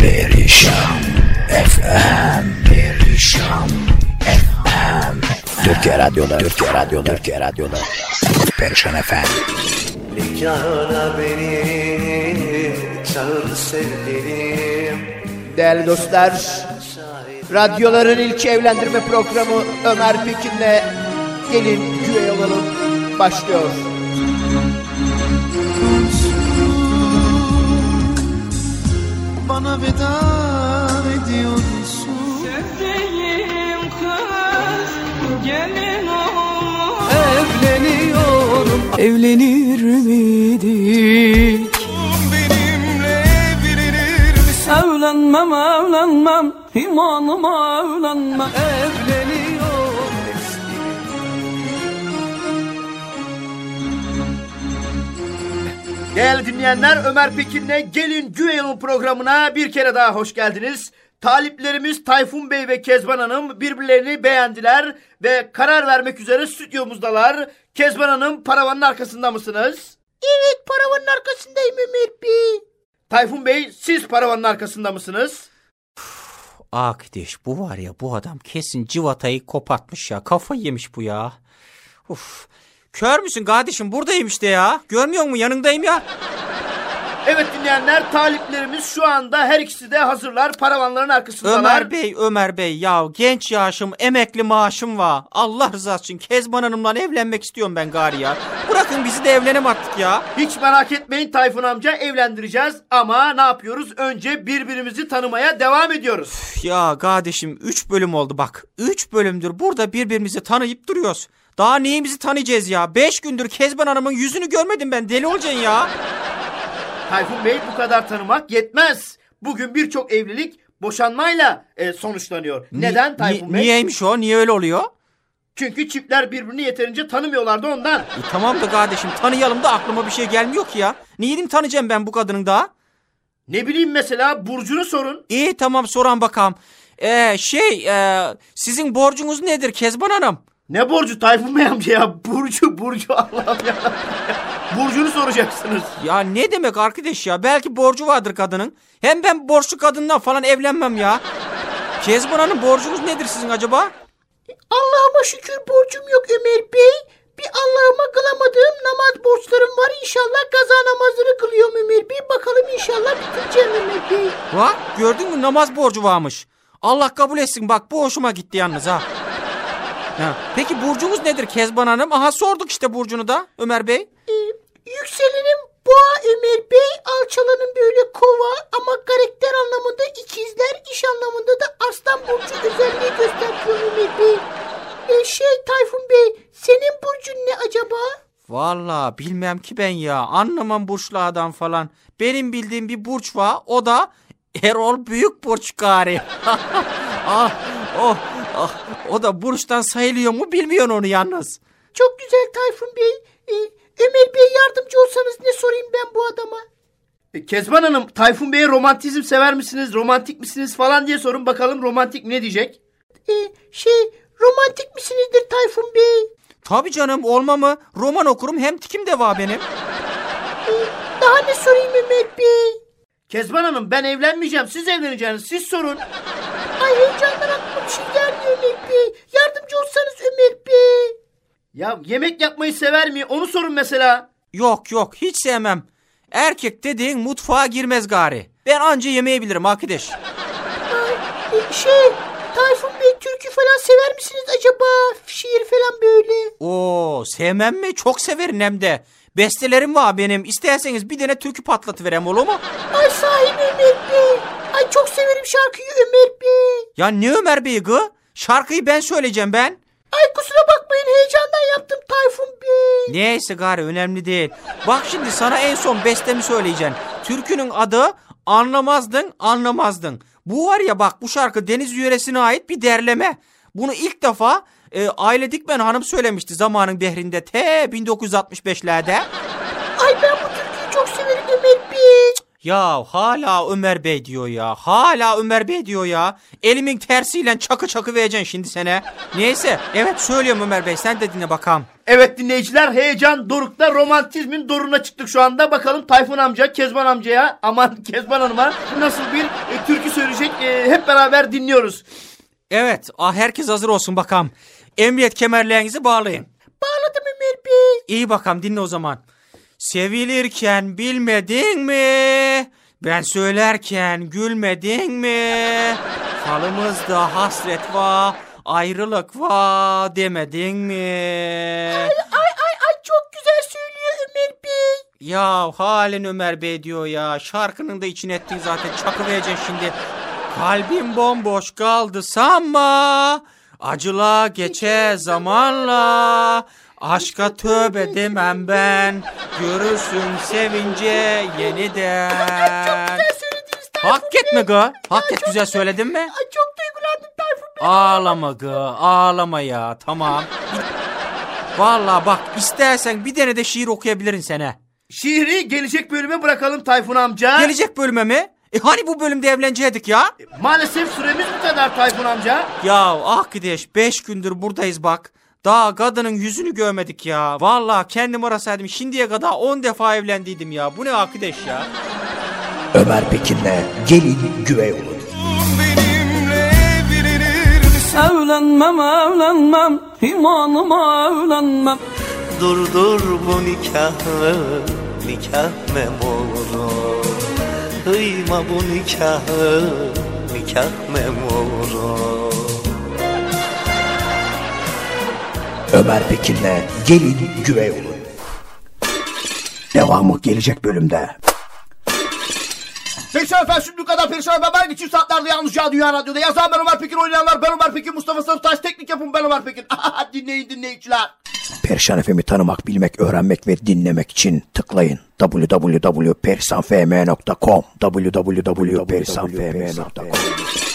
Perişan FM Perişan FM Türkiye Radyo'da Türkiye Radyo'da Türkiye Radyo'da. Perişan FM Nikahına beni çağır sevgilim. Değerli dostlar, radyoların ilk evlendirme programı Ömer Pekin'le Gelin Güvey Olalım başlıyor. Bana veda ediyorsun Sevdiğim kız gelin olmuş Evleniyorum. Evlenir miydik? Benimle evlenir misin? Evlenmem evlenmem. İmanıma evlenmem. Evleniyorum Değerli dinleyenler Ömer Pekin'le Gelin Güvey Olalım programına bir kere daha hoş geldiniz. Taliplerimiz Tayfun Bey ve Kezban Hanım birbirlerini beğendiler ve karar vermek üzere stüdyomuzdalar. Kezban Hanım paravanın arkasında mısınız? Evet paravanın arkasındayım Ömer Bey. Tayfun Bey siz paravanın arkasında mısınız? Arkadaş bu var ya bu adam kesin civatayı kopartmış ya. Kafayı yemiş bu ya. Uf. Kör müsün kardeşim buradayım işte ya. Görmüyor musun yanındayım ya. Evet dinleyenler taliplerimiz şu anda her ikisi de hazırlar paravanların arkasındalar. Ömer Bey Ömer Bey ya genç yaşım emekli maaşım var. Allah rızası için Kezban Hanım'la evlenmek istiyorum ben gari ya. Bırakın bizi de evlenem artık ya. Hiç merak etmeyin Tayfun amca evlendireceğiz ama ne yapıyoruz? Önce birbirimizi tanımaya devam ediyoruz. Ya kardeşim 3 bölüm oldu bak. 3 bölümdür burada birbirimizi tanıyıp duruyoruz. Daha neyimizi tanıyacağız ya? 5 gündür Kezban Hanım'ın yüzünü görmedim ben deli olacaksın ya. Tayfun Bey bu kadar tanımak yetmez. Bugün birçok evlilik boşanmayla e, sonuçlanıyor. Neden Ni- Tayfun ni- Bey? Niyeymiş o? Niye öyle oluyor? Çünkü çiftler birbirini yeterince tanımıyorlardı ondan. E tamam da kardeşim tanıyalım da aklıma bir şey gelmiyor ki ya. Neyini tanıyacağım ben bu kadının daha? Ne bileyim mesela Burcu'nu sorun. İyi tamam soran bakalım. Ee, şey e, sizin borcunuz nedir Kezban Hanım? Ne borcu Tayfun Bey amca ya? Burcu, Burcu Allah'ım ya. Burcu'nu soracaksınız. Ya ne demek arkadaş ya? Belki borcu vardır kadının. Hem ben borçlu kadınla falan evlenmem ya. Kezban Hanım borcunuz nedir sizin acaba? Allah'ıma şükür borcum yok Ömer Bey. Bir Allah'ıma kılamadığım namaz borçlarım var. İnşallah kaza namazını kılıyorum Ömer Bey. Bakalım inşallah bitireceğim Ömer Bey. Bak gördün mü namaz borcu varmış. Allah kabul etsin bak bu hoşuma gitti yalnız ha. Ha, Peki burcunuz nedir Kezban Hanım? Aha sorduk işte burcunu da Ömer Bey. Ee, yükselenim boğa Ömer Bey. Alçalanın böyle kova ama karakter anlamında ikizler, iş anlamında da aslan burcu özelliği gösteriyor Ömer Bey. Ee, şey Tayfun Bey senin burcun ne acaba? Vallahi bilmem ki ben ya. Anlamam burçlardan falan. Benim bildiğim bir burç var. O da Erol Büyük Burç gari. ah, oh, ah, o da burçtan sayılıyor mu bilmiyorsun onu yalnız. Çok güzel Tayfun Bey. Ee, Ömer Bey yardımcı olsanız ne sorayım ben bu adama? E, Kezban Hanım, Tayfun Bey'e romantizm sever misiniz, romantik misiniz falan diye sorun bakalım romantik ne diyecek? Ee, şey, romantik misinizdir Tayfun Bey? Tabii canım olma mı? Roman okurum hem tikim de var benim. Daha ne sorayım Ömer Bey? Kezban Hanım ben evlenmeyeceğim. Siz evleneceksiniz. Siz sorun. Ay heyecandan aklıma bir şey Ömer Bey. Yardımcı olsanız Ömer Bey. Ya yemek yapmayı sever mi? Onu sorun mesela. Yok yok hiç sevmem. Erkek dediğin mutfağa girmez gari. Ben anca yemeği bilirim arkadaş. şey Tayfun Bey türkü falan sever misiniz acaba? Şiir falan böyle. Oo sevmem mi? Çok severim hem de. Bestelerim var benim. İsterseniz bir tane türkü patlatıverem olur mu? Ay sahi mi Ömer Bey. Ay çok severim şarkıyı Ömer Bey. Ya ne Ömer Bey gı? Şarkıyı ben söyleyeceğim ben. Ay kusura bakmayın heyecandan yaptım Tayfun Bey. Neyse gari önemli değil. Bak şimdi sana en son bestemi söyleyeceğim. Türkünün adı Anlamazdın Anlamazdın. Bu var ya bak bu şarkı Deniz yöresine ait bir derleme. Bunu ilk defa e, Aile Dikmen Hanım söylemişti zamanın dehrinde te 1965'lerde. Ay ben bu türküyü çok severim Ömer Bey. Ya hala Ömer Bey diyor ya. Hala Ömer Bey diyor ya. Elimin tersiyle çakı çakı vereceksin şimdi sene. Neyse evet söylüyorum Ömer Bey sen de dinle bakalım. Evet dinleyiciler heyecan dorukta romantizmin doruna çıktık şu anda. Bakalım Tayfun amca Kezban amcaya aman Kezban hanıma nasıl bir e, türkü söyleyecek E, hep beraber dinliyoruz. Evet ah, herkes hazır olsun bakalım. Emniyet kemerlerinizi bağlayın. Bağladım Ömer Bey. İyi bakalım dinle o zaman. Sevilirken bilmedin mi? Ben söylerken gülmedin mi? Falımızda hasret var, ayrılık var demedin mi? Ay ay ay çok güzel söylüyor Ömer Bey. Ya halen Ömer Bey diyor ya. Şarkının da içine ettin zaten. Çakı vereceksin şimdi. Kalbim bomboş kaldı sanma. Acıla geçe zamanla. Aşka tövbe demem ben. Görürsün sevince yeniden. Hak etme gı. Hak et güzel söyledin mi? çok duygulandım Tayfun Ağlama gı. Ağlama ya. Tamam. Vallahi bak istersen bir tane de şiir okuyabilirin sene. Şiiri gelecek bölüme bırakalım Tayfun amca. Gelecek bölüme mi? E hani bu bölümde evlenecektik ya? Maalesef süremiz bu kadar Tayfun amca. Ya arkadaş 5 gündür buradayız bak. Daha kadının yüzünü görmedik ya. Vallahi kendim arasaydım şimdiye kadar 10 defa evlendiydim ya. Bu ne arkadaş ya? Ömer Pekin'le gelin güvey olun. Evlenmem evlenmem imanıma evlenmem Dur dur bu nikahı Nikah memuru Kıyma bu nikahı Nikah memuru Ömer Pekin'le gelin güvey olun. Devamı gelecek bölümde. Perişan efendim şimdi bu kadar perişan ben geçim saatlerde yalnız ya Dünya Radyo'da. Yazan ben Ömer Pekin oynayanlar ben Ömer Pekin Mustafa Sarıtaş teknik yapım ben Ömer Pekin. Dinleyin dinleyiciler. Perişan FM'i tanımak, bilmek, öğrenmek ve dinlemek için tıklayın www.perisanfm.com www.perisanfm.com